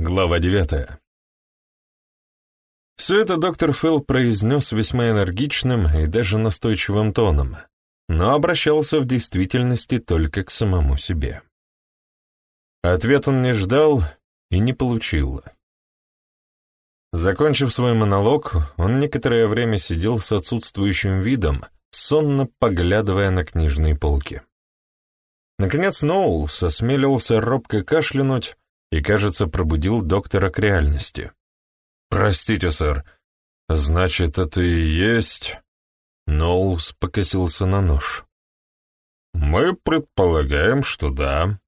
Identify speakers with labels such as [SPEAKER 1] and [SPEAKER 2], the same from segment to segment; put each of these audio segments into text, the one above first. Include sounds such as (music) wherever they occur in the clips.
[SPEAKER 1] Глава девятая. Все это доктор Фелл произнес весьма энергичным и даже настойчивым тоном, но обращался в действительности только к самому себе. Ответ он не ждал и не получил. Закончив свой монолог, он некоторое время сидел с отсутствующим видом, сонно поглядывая на книжные полки. Наконец Ноулс осмелился робко кашлянуть и, кажется, пробудил доктора к реальности. «Простите, сэр, значит, это и есть...» Ноулс покосился на нож. «Мы предполагаем, что да.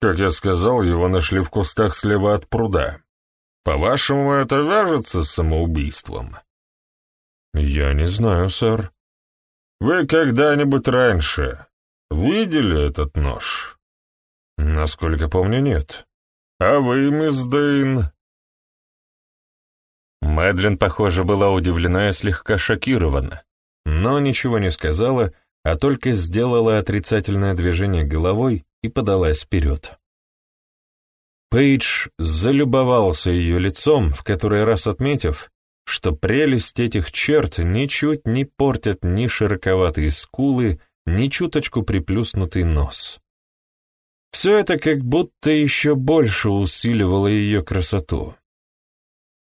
[SPEAKER 1] Как я сказал, его нашли в кустах слева от пруда. По-вашему, это вяжется с самоубийством?» «Я не знаю, сэр». «Вы когда-нибудь раньше видели этот нож?» «Насколько помню, нет». «А вы, мисс Дэйн?» Мэдлин, похоже, была удивлена и слегка шокирована, но ничего не сказала, а только сделала отрицательное движение головой и подалась вперед. Пейдж залюбовался ее лицом, в который раз отметив, что прелесть этих черт ничуть не портят ни широковатые скулы, ни чуточку приплюснутый нос. Все это как будто еще больше усиливало ее красоту.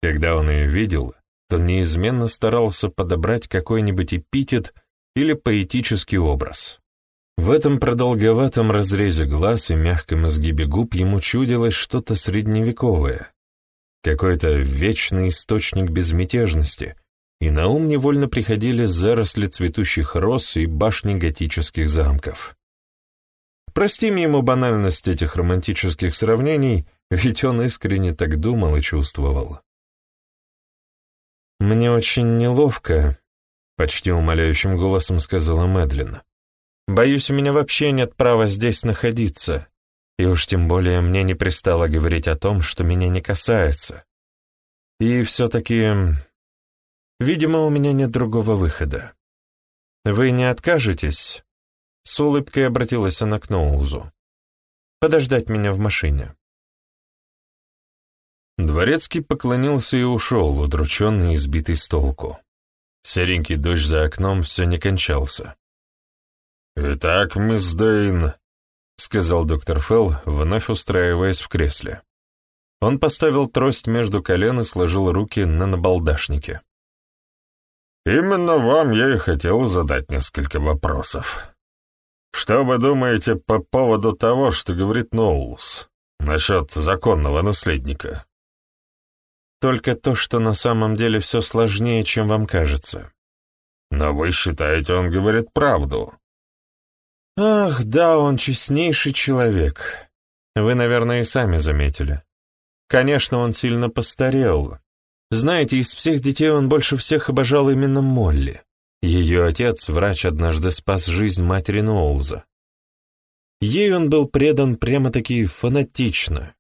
[SPEAKER 1] Когда он ее видел, то неизменно старался подобрать какой-нибудь эпитет или поэтический образ. В этом продолговатом разрезе глаз и мягком изгибе губ ему чудилось что-то средневековое, какой-то вечный источник безмятежности, и на ум невольно приходили заросли цветущих роз и башни готических замков. Простим ему банальность этих романтических сравнений, ведь он искренне так думал и чувствовал. «Мне очень неловко», — почти умоляющим голосом сказала Мэдлин. «Боюсь, у меня вообще нет права здесь находиться, и уж тем более мне не пристало говорить о том, что меня не касается. И все-таки, видимо, у меня нет другого выхода. Вы не откажетесь?» С улыбкой обратилась она к Ноулзу. «Подождать меня в машине». Дворецкий поклонился и ушел, удрученный и сбитый с толку. Серенький дождь за окном все не кончался. «Итак, мисс Дейн», — сказал доктор Фелл, вновь устраиваясь в кресле. Он поставил трость между колен и сложил руки на набалдашнике. «Именно вам я и хотел задать несколько вопросов. Что вы думаете по поводу того, что говорит Ноулс насчет законного наследника? Только то, что на самом деле все сложнее, чем вам кажется. Но вы считаете, он говорит правду? Ах, да, он честнейший человек. Вы, наверное, и сами заметили. Конечно, он сильно постарел. Знаете, из всех детей он больше всех обожал именно Молли. Ее отец, врач, однажды спас жизнь матери Ноулза. Ей он был предан прямо-таки фанатично,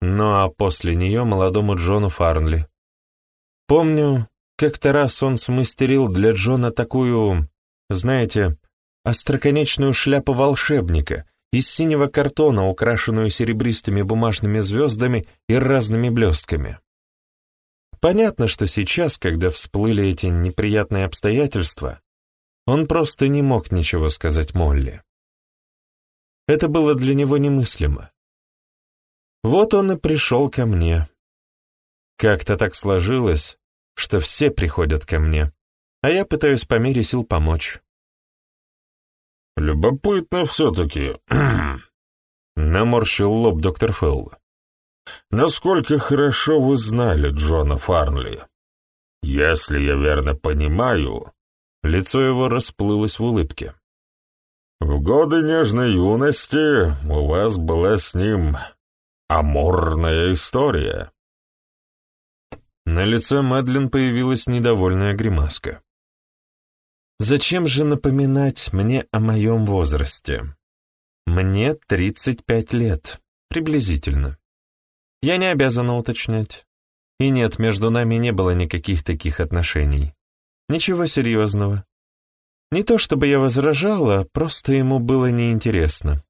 [SPEAKER 1] ну а после нее молодому Джону Фарнли. Помню, как-то раз он смастерил для Джона такую, знаете, остроконечную шляпу волшебника из синего картона, украшенную серебристыми бумажными звездами и разными блестками. Понятно, что сейчас, когда всплыли эти неприятные обстоятельства, он просто не мог ничего сказать Молли. Это было для него немыслимо. Вот он и пришел ко мне. Как-то так сложилось, что все приходят ко мне, а я пытаюсь по мере сил помочь. «Любопытно все-таки», (clears throat) — наморщил лоб доктор Фелл. Насколько хорошо вы знали Джона Фарнли? Если я верно понимаю...» Лицо его расплылось в улыбке. «В годы нежной юности у вас была с ним аморная история». На лице Мэдлин появилась недовольная гримаска. «Зачем же напоминать мне о моем возрасте? Мне 35 лет, приблизительно. Я не обязана уточнять. И нет, между нами не было никаких таких отношений. Ничего серьезного. Не то чтобы я возражала, просто ему было неинтересно.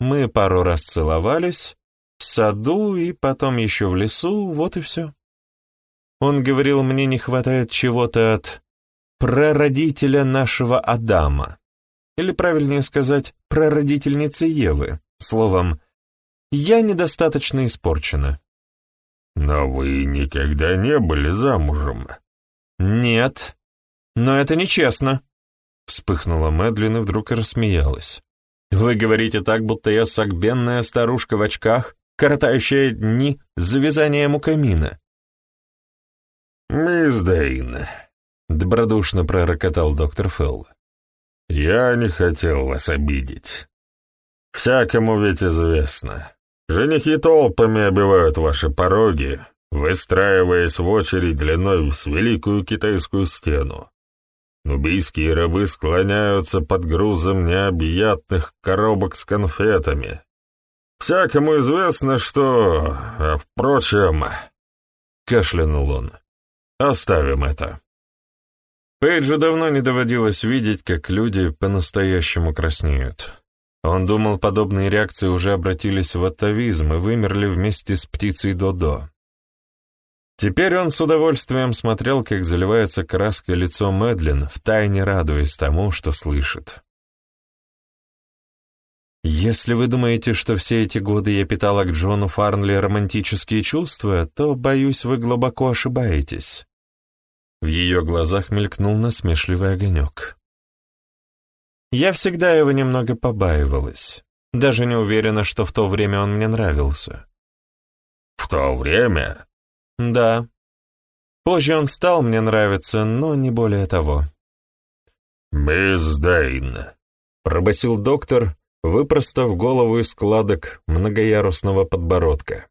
[SPEAKER 1] Мы пару раз целовались, в саду и потом еще в лесу, вот и все. Он говорил, мне не хватает чего-то от прародителя нашего Адама. Или, правильнее сказать, прародительницы Евы. Словом, я недостаточно испорчена.
[SPEAKER 2] «Но вы никогда не были замужем?»
[SPEAKER 1] «Нет. Но это нечестно», — вспыхнула Мэдлин и вдруг рассмеялась. «Вы говорите так, будто я сагбенная старушка в очках, коротающая дни с завязанием у камина».
[SPEAKER 2] «Мисс Дейн», — добродушно пророкотал доктор Фелл, — «я не хотел вас обидеть. Всякому ведь известно, Женихи толпами обивают ваши пороги, выстраиваясь в очередь длиной с Великую Китайскую стену. Нубийские рабы склоняются под грузом необъятных коробок с конфетами. Всякому известно, что... А, впрочем...» — кашлянул он. «Оставим это».
[SPEAKER 1] Пейджу давно не доводилось видеть, как люди по-настоящему краснеют. Он думал, подобные реакции уже обратились в атовизм и вымерли вместе с птицей Додо. Теперь он с удовольствием смотрел, как заливается краской лицо Мэдлин, втайне радуясь тому, что слышит. «Если вы думаете, что все эти годы я питала к Джону Фарнли романтические чувства, то, боюсь, вы глубоко ошибаетесь». В ее глазах мелькнул насмешливый огонек. Я всегда его немного побаивалась. Даже не уверена, что в то время он мне нравился.
[SPEAKER 2] «В то время?»
[SPEAKER 1] «Да. Позже он стал мне нравиться, но не более того».
[SPEAKER 2] «Мисс Дейн», — пробасил доктор, выпростав голову из складок многоярусного подбородка.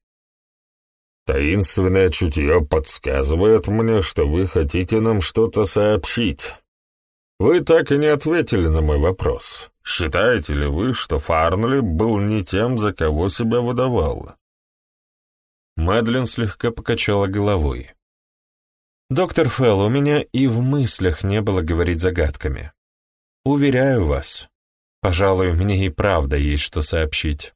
[SPEAKER 2] «Таинственное чутье подсказывает мне, что вы хотите нам что-то сообщить». Вы так и не ответили на мой вопрос. Считаете ли вы, что Фарнли был не тем, за кого себя выдавал?
[SPEAKER 1] Мэдлин слегка покачала головой. «Доктор Фелл, у меня и в мыслях не было говорить загадками. Уверяю вас, пожалуй, мне и правда есть что сообщить.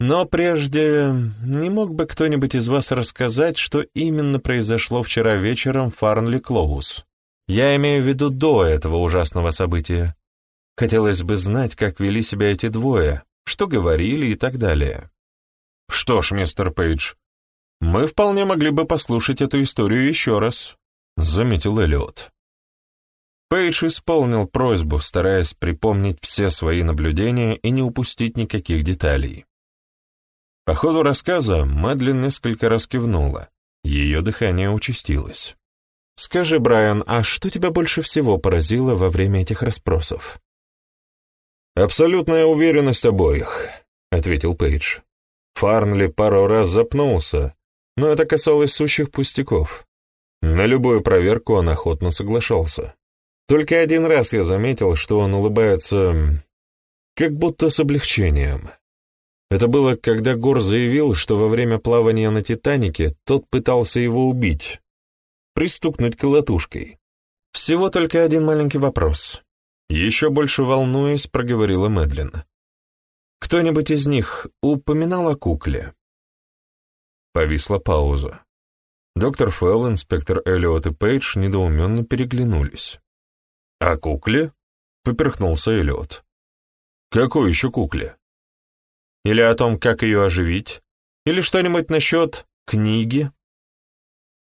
[SPEAKER 1] Но прежде не мог бы кто-нибудь из вас рассказать, что именно произошло вчера вечером в Фарнли Клоус?» Я имею в виду до этого ужасного события. Хотелось бы знать, как вели себя эти двое, что говорили и так далее. Что ж, мистер Пейдж, мы вполне могли бы послушать эту историю еще раз, заметил Эллиот. Пейдж исполнил просьбу, стараясь припомнить все свои наблюдения и не упустить никаких деталей. По ходу рассказа Мэдлин несколько раз кивнула, ее дыхание участилось. «Скажи, Брайан, а что тебя больше всего поразило во время этих расспросов?»
[SPEAKER 2] «Абсолютная уверенность обоих», — ответил Пейдж. Фарнли пару раз запнулся, но это касалось сущих пустяков. На любую проверку он охотно соглашался. Только один раз я заметил, что он улыбается как будто с облегчением. Это было, когда Гор заявил, что во время плавания на «Титанике» тот пытался его убить, пристукнуть колотушкой. Всего только один маленький вопрос. Еще больше волнуясь, проговорила Мэдлин. Кто-нибудь из них упоминал о кукле? Повисла пауза. Доктор Фелл, инспектор Эллиот и Пейдж недоуменно переглянулись. «О кукле?» — поперхнулся Эллиот. «Какой еще кукле?» «Или о том, как ее оживить? Или что-нибудь насчет книги?»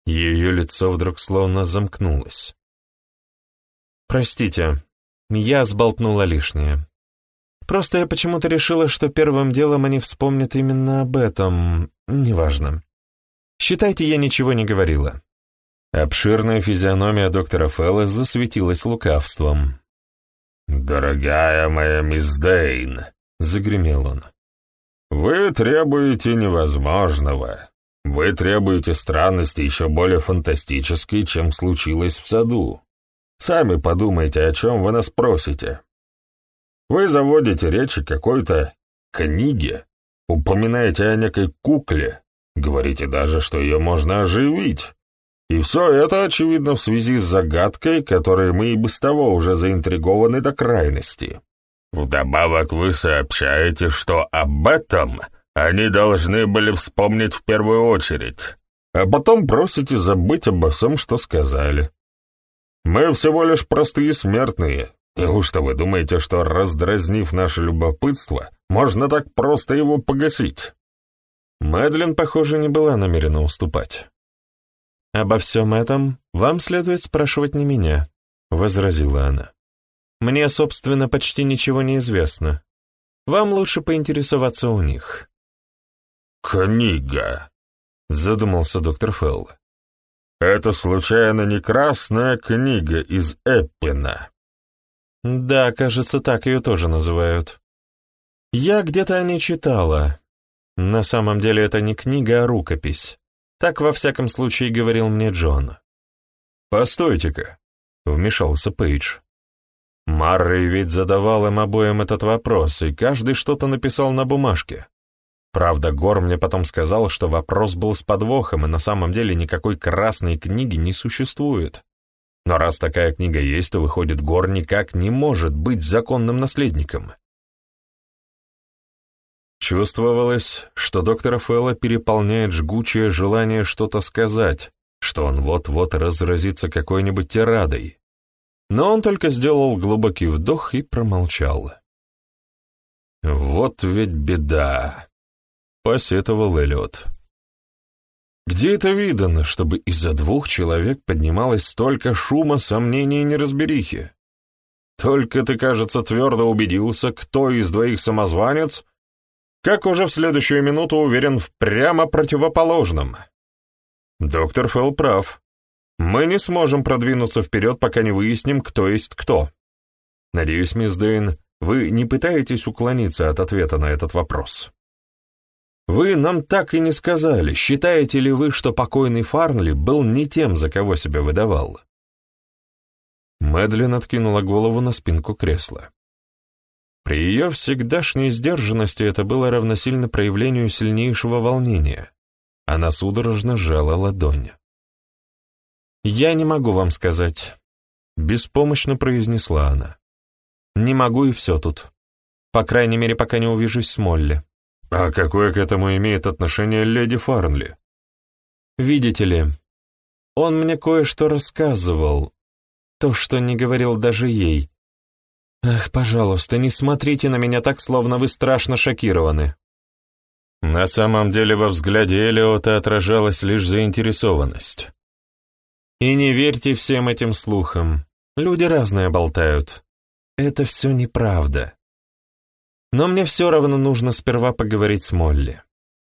[SPEAKER 2] Ее лицо вдруг словно замкнулось. «Простите, я сболтнула лишнее. Просто я почему-то решила, что первым делом они вспомнят именно об этом. Неважно. Считайте, я ничего не говорила». Обширная физиономия доктора Фелла засветилась лукавством. «Дорогая моя мисс Дейн», — загремел он, — «вы требуете невозможного. Вы требуете странности еще более фантастической, чем случилось в саду. Сами подумайте, о чем вы нас просите. Вы заводите речь о какой-то книге, упоминаете о некой кукле, говорите даже, что ее можно оживить. И все это, очевидно, в связи с загадкой, которой мы и без того уже заинтригованы до крайности. Вдобавок вы сообщаете, что об этом
[SPEAKER 1] они должны были вспомнить в первую очередь, а потом просите забыть обо всем, что сказали. Мы всего лишь простые смертные. Неужто вы думаете, что, раздразнив наше любопытство, можно так просто его погасить?»
[SPEAKER 2] Мэдлин, похоже, не была намерена уступать. «Обо всем этом вам следует спрашивать не меня», — возразила она. «Мне, собственно, почти ничего не известно. Вам лучше поинтересоваться у них».
[SPEAKER 1] «Книга», — задумался доктор Фелл. «Это, случайно, не красная книга из Эппина?»
[SPEAKER 2] «Да, кажется, так ее тоже называют. Я где-то о ней читала. На самом деле это не книга, а рукопись. Так, во всяком случае, говорил мне Джон.
[SPEAKER 1] «Постойте-ка», — вмешался Пейдж. Маррей ведь задавал им обоим этот вопрос, и каждый что-то написал на бумажке. Правда, Гор мне потом сказал, что вопрос был с подвохом, и на самом деле никакой красной книги не существует. Но раз такая книга есть, то выходит, Гор никак не может быть законным наследником. Чувствовалось, что доктора Фэлла переполняет жгучее желание что-то сказать, что он вот-вот разразится какой-нибудь тирадой. Но он только сделал глубокий вдох и промолчал. «Вот ведь беда!» — посетовал Эллиот. «Где это видано, чтобы из-за двух человек поднималось столько шума, сомнений и неразберихи? Только ты, кажется, твердо убедился, кто из двоих самозванец, как уже в следующую минуту уверен в прямо противоположном. Доктор Фелл прав. Мы не сможем продвинуться вперед, пока не выясним, кто есть кто. Надеюсь, мисс Дэйн, вы не пытаетесь уклониться от ответа на этот вопрос. Вы нам так и не сказали, считаете ли вы, что покойный Фарнли был не тем, за кого себя выдавал? Мэдлин откинула голову на спинку кресла. При ее всегдашней сдержанности это было равносильно проявлению сильнейшего волнения. Она судорожно сжала ладонь. «Я не могу вам сказать», — беспомощно произнесла она. «Не могу и все тут. По крайней мере, пока не увижусь с Молли». «А какое к этому имеет отношение леди Фарнли?» «Видите ли, он мне кое-что рассказывал, то, что не говорил даже ей, «Ах, пожалуйста, не смотрите на меня так, словно вы страшно шокированы». На самом деле во взгляде Элиота отражалась лишь заинтересованность. «И не верьте всем этим слухам. Люди разные болтают. Это все неправда. Но мне все равно нужно сперва поговорить с Молли.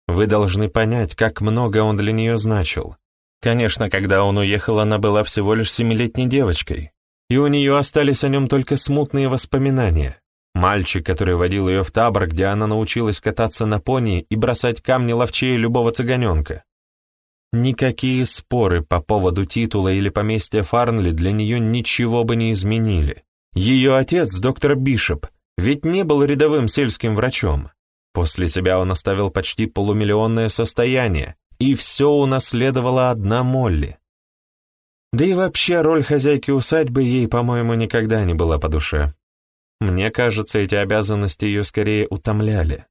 [SPEAKER 1] Вы должны понять, как много он для нее значил. Конечно, когда он уехал, она была всего лишь семилетней девочкой и у нее остались о нем только смутные воспоминания. Мальчик, который водил ее в табор, где она научилась кататься на пони и бросать камни ловчее любого цыганенка. Никакие споры по поводу титула или поместья Фарнли для нее ничего бы не изменили. Ее отец, доктор Бишоп, ведь не был рядовым сельским врачом. После себя он оставил почти полумиллионное состояние, и все унаследовала одна Молли. Да и вообще роль хозяйки усадьбы ей, по-моему, никогда не была по душе. Мне кажется, эти обязанности ее скорее утомляли.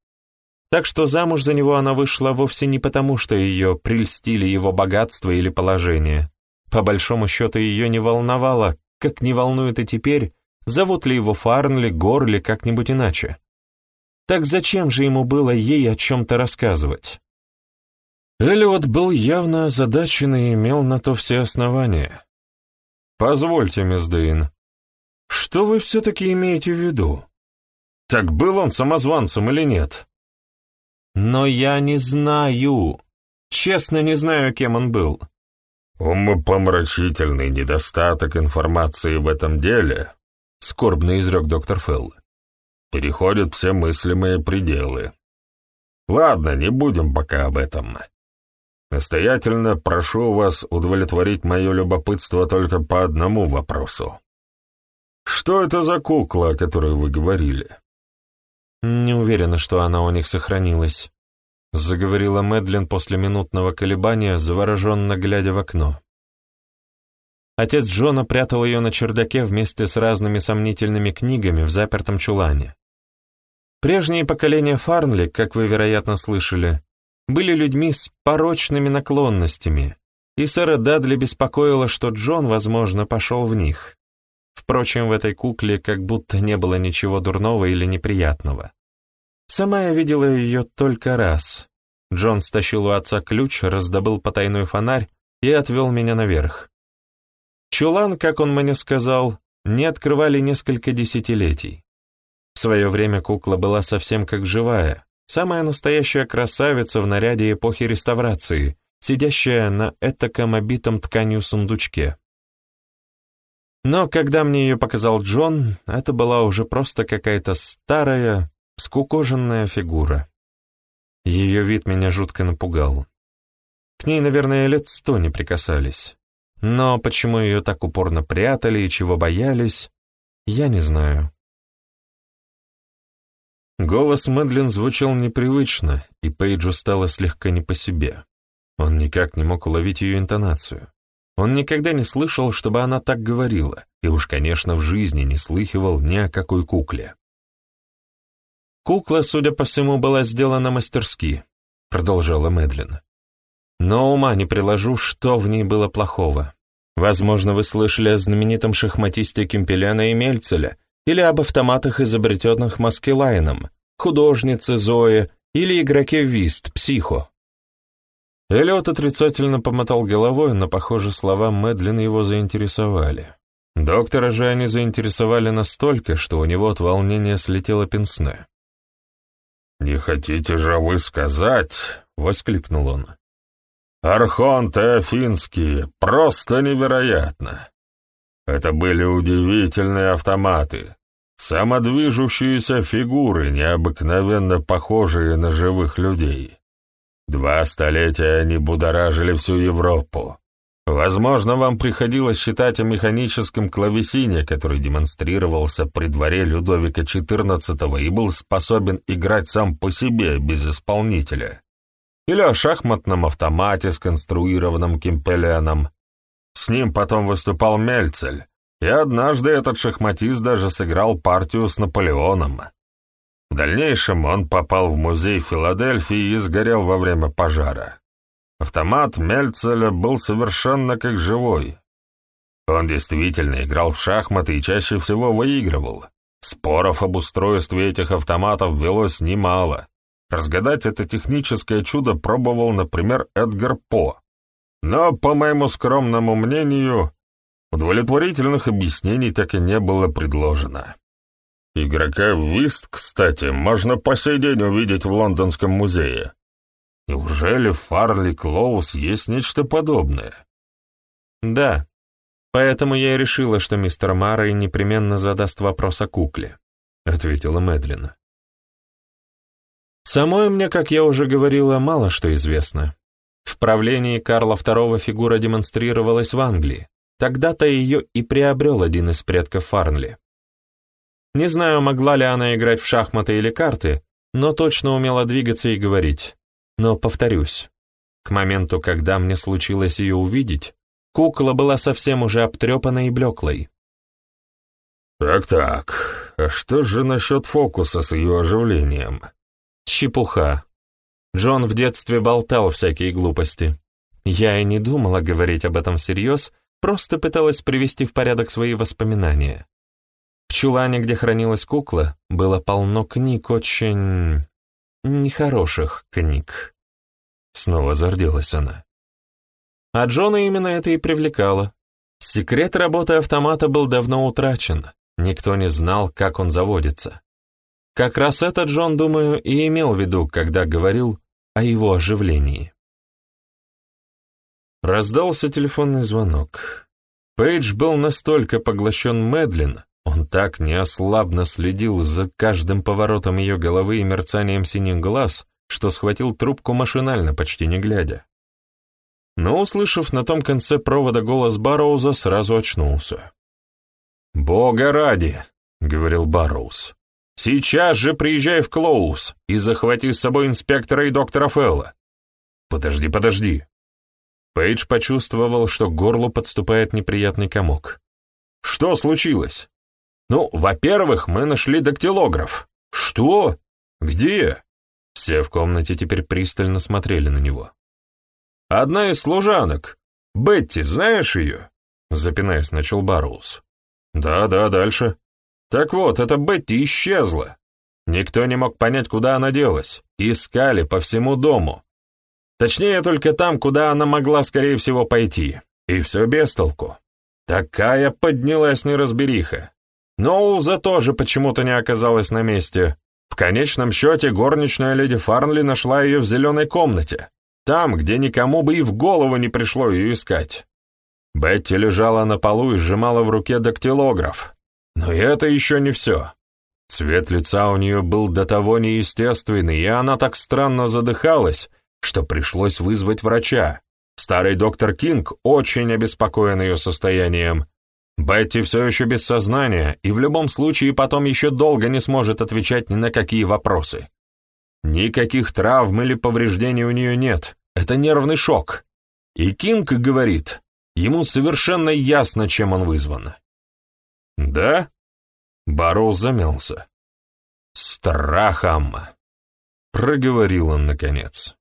[SPEAKER 1] Так что замуж за него она вышла вовсе не потому, что ее прельстили его богатство или положение. По большому счету ее не волновало, как не волнует и теперь, зовут ли его Фарнли, Горли, как-нибудь иначе. Так зачем же ему было ей о чем-то рассказывать? Эллиот был явно озадачен и имел на то все основания. «Позвольте, мисс Дейн, что вы все-таки имеете в виду? Так был он самозванцем или нет?» «Но я не знаю. Честно не знаю, кем он был». «Умопомрачительный недостаток информации в этом деле», — скорбно изрек доктор Фелл. «Переходят все мыслимые пределы. Ладно, не будем пока об этом. Настоятельно прошу вас удовлетворить мое любопытство только по одному вопросу. Что это за кукла, о которой вы говорили? Не уверена, что она у них сохранилась, заговорила Мэдлин после минутного колебания, завороженно глядя в окно. Отец Джона прятал ее на чердаке вместе с разными сомнительными книгами в запертом чулане.
[SPEAKER 2] Прежние поколения Фарнли, как вы, вероятно, слышали, были людьми с порочными наклонностями, и сэра Дадли беспокоило, что Джон, возможно, пошел в них. Впрочем, в этой кукле как будто не было ничего дурного или неприятного. Сама я видела ее только раз. Джон стащил у отца ключ, раздобыл потайной фонарь и отвел меня наверх. Чулан, как он мне сказал, не открывали несколько десятилетий. В свое время кукла была совсем как живая, самая настоящая красавица в наряде эпохи реставрации, сидящая на этаком обитом тканью сундучке. Но когда мне ее показал Джон, это была уже просто какая-то старая, скукоженная фигура. Ее вид меня жутко напугал. К ней, наверное, лет сто не прикасались. Но почему ее так упорно прятали и чего боялись, я не знаю. Голос Мэдлин звучал непривычно, и Пейджу стало слегка не по себе. Он никак не мог уловить ее интонацию. Он никогда не слышал, чтобы она так говорила, и уж, конечно, в жизни не слыхивал ни о какой кукле. «Кукла, судя по всему, была сделана мастерски», — продолжала Мэдлин. «Но ума не приложу, что в ней было плохого. Возможно, вы слышали о знаменитом шахматисте Кемпеляна и Мельцеля или об автоматах, изобретенных Маскелайном, художнице Зое или игроке Вист, Психо. Эллиот отрицательно помотал головой, но, похоже, слова Мэдлин его заинтересовали. Доктора же они заинтересовали настолько, что у него от волнения слетело пенсне.
[SPEAKER 1] «Не хотите же вы сказать?» — воскликнул он. Архонты афинские, просто невероятно. Это были удивительные автоматы, самодвижущиеся фигуры, необыкновенно похожие на живых людей. Два столетия они будоражили всю Европу. Возможно, вам приходилось читать о механическом клавесине, который демонстрировался при дворе Людовика XIV и был способен играть сам по себе, без исполнителя или о шахматном автомате, сконструированном Кимпеленом. С ним потом выступал Мельцель, и однажды этот шахматист даже сыграл партию с Наполеоном. В дальнейшем он попал в музей Филадельфии и сгорел во время пожара. Автомат Мельцеля был совершенно как живой. Он действительно играл в шахматы и чаще всего выигрывал. Споров об устройстве этих автоматов велось немало. Разгадать это техническое чудо пробовал, например, Эдгар По. Но, по моему скромному мнению, удовлетворительных объяснений так и не было предложено. Игрока в вист, кстати, можно по сей день увидеть в Лондонском музее. Неужели в Фарли Клоус есть нечто подобное?
[SPEAKER 2] Да, поэтому я и решила, что мистер Маррей непременно задаст вопрос о кукле, — ответила Мэдлина. Самой мне, как я уже говорила, мало что известно. В правлении Карла II фигура демонстрировалась в Англии. Тогда-то ее и приобрел один из предков Фарнли. Не знаю, могла ли она играть в шахматы или карты, но точно умела двигаться и говорить. Но, повторюсь, к моменту, когда мне случилось ее увидеть, кукла была совсем уже обтрепанной и блеклой.
[SPEAKER 1] «Так-так, а что же насчет фокуса с ее оживлением?»
[SPEAKER 2] Чепуха. Джон в детстве болтал всякие глупости. Я и не думала говорить об этом всерьез, просто пыталась привести в порядок свои воспоминания. В чулане, где хранилась кукла, было полно книг очень... нехороших книг. Снова зарделась она. А Джона именно это и привлекало. Секрет работы автомата был давно утрачен, никто не знал, как он заводится. Как раз это Джон, думаю, и имел в виду, когда говорил о его оживлении. Раздался телефонный звонок. Пейдж был настолько поглощен Мэдлин, он так неослабно следил за каждым поворотом ее головы и мерцанием синих глаз, что схватил трубку машинально, почти не глядя. Но, услышав на том конце провода голос Барроуза, сразу очнулся. «Бога ради!» — говорил Барроуз. Сейчас же приезжай в Клоус и захвати с собой инспектора и доктора Фелла. Подожди, подожди. Пейдж почувствовал, что к горлу подступает неприятный комок. Что случилось? Ну, во-первых, мы нашли дактилограф. Что?
[SPEAKER 1] «Где?» Все в комнате теперь пристально смотрели на него. «Одна из служанок. Бетти, знаешь ее?» Запинаясь, начал Барроуз. «Да, да, дальше». «Так вот, эта Бетти исчезла. Никто не мог понять, куда она делась. Искали по всему дому. Точнее, только там, куда она могла, скорее всего, пойти. И все без толку. Такая поднялась неразбериха. Ноуза тоже почему-то не оказалась на месте. В конечном счете горничная леди Фарнли нашла ее в зеленой комнате, там, где никому бы и в голову не пришло ее искать. Бетти лежала на полу и сжимала в руке дактилограф. Но это еще не все. Цвет лица у нее был до того неестественный, и она так странно задыхалась, что пришлось вызвать врача. Старый доктор Кинг очень обеспокоен ее состоянием. Бетти все еще без сознания, и в любом случае потом еще долго не сможет отвечать ни на какие вопросы. Никаких травм или повреждений у нее нет, это нервный шок. И Кинг говорит, ему совершенно ясно, чем он вызван. «Да?» Барроуз замялся. «Страхом!» — проговорил он наконец.